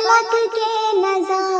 फलक के नजारे।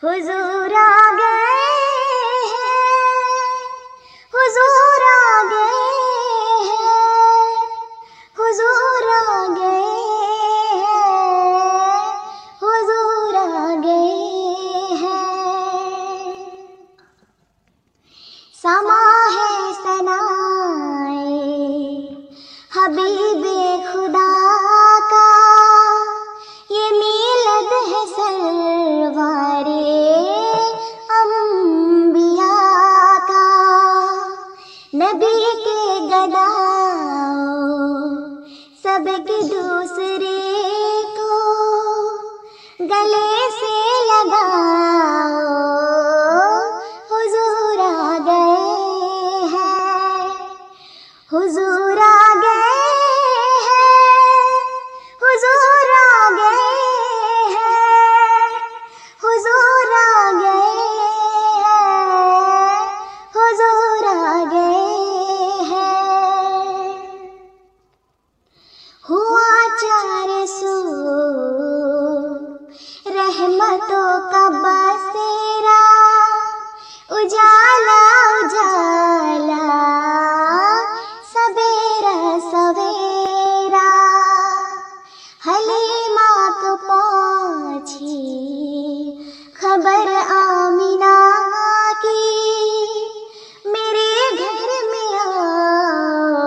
huzura Baba. रहमतों का बसेरा, उजाला उजाला सवेरा सवेरा हलीमा को पहुँची, खबर आमिना की, मेरे घर में आओ,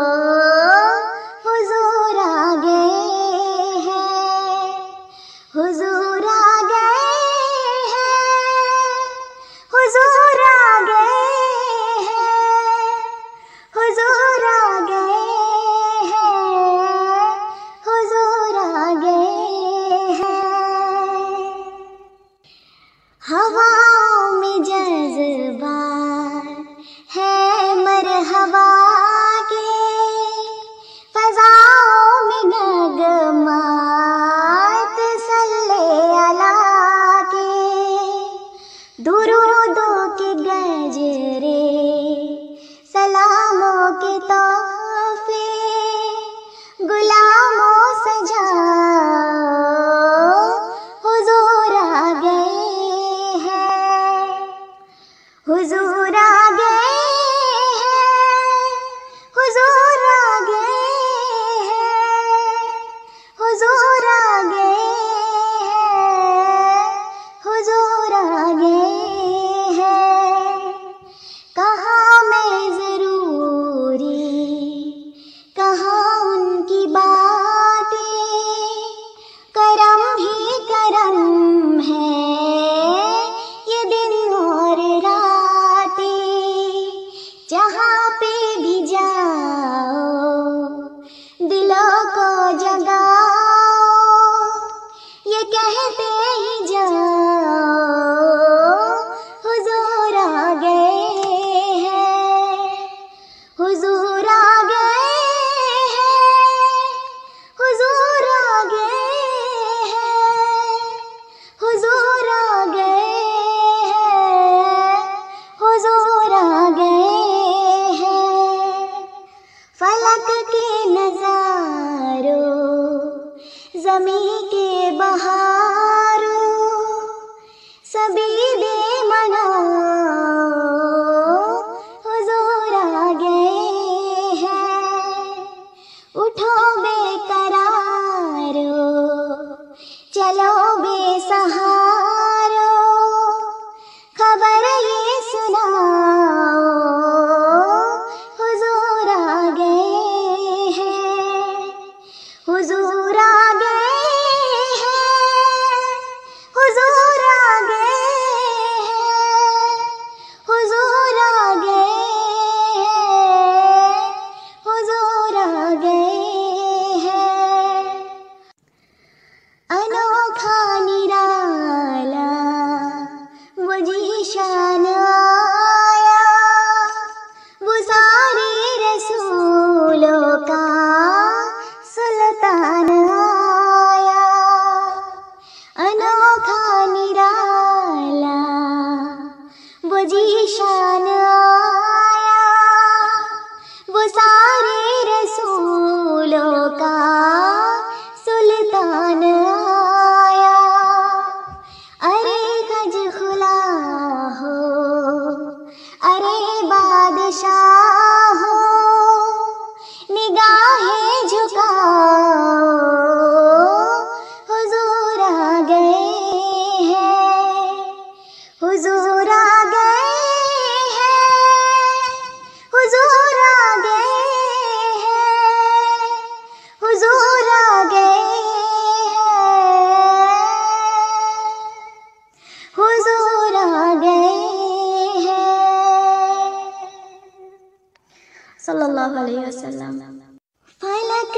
हुजूर आ गए हैं। हुजूर 好不好？जमी के बहारो, सभी दे मना हुजूर आ गए हैं। उठो बेकरारो, चलो बेसहारो, खबर ये सुना हुजूर गए हैं। हुजूर alayhi wa sallam. Falak.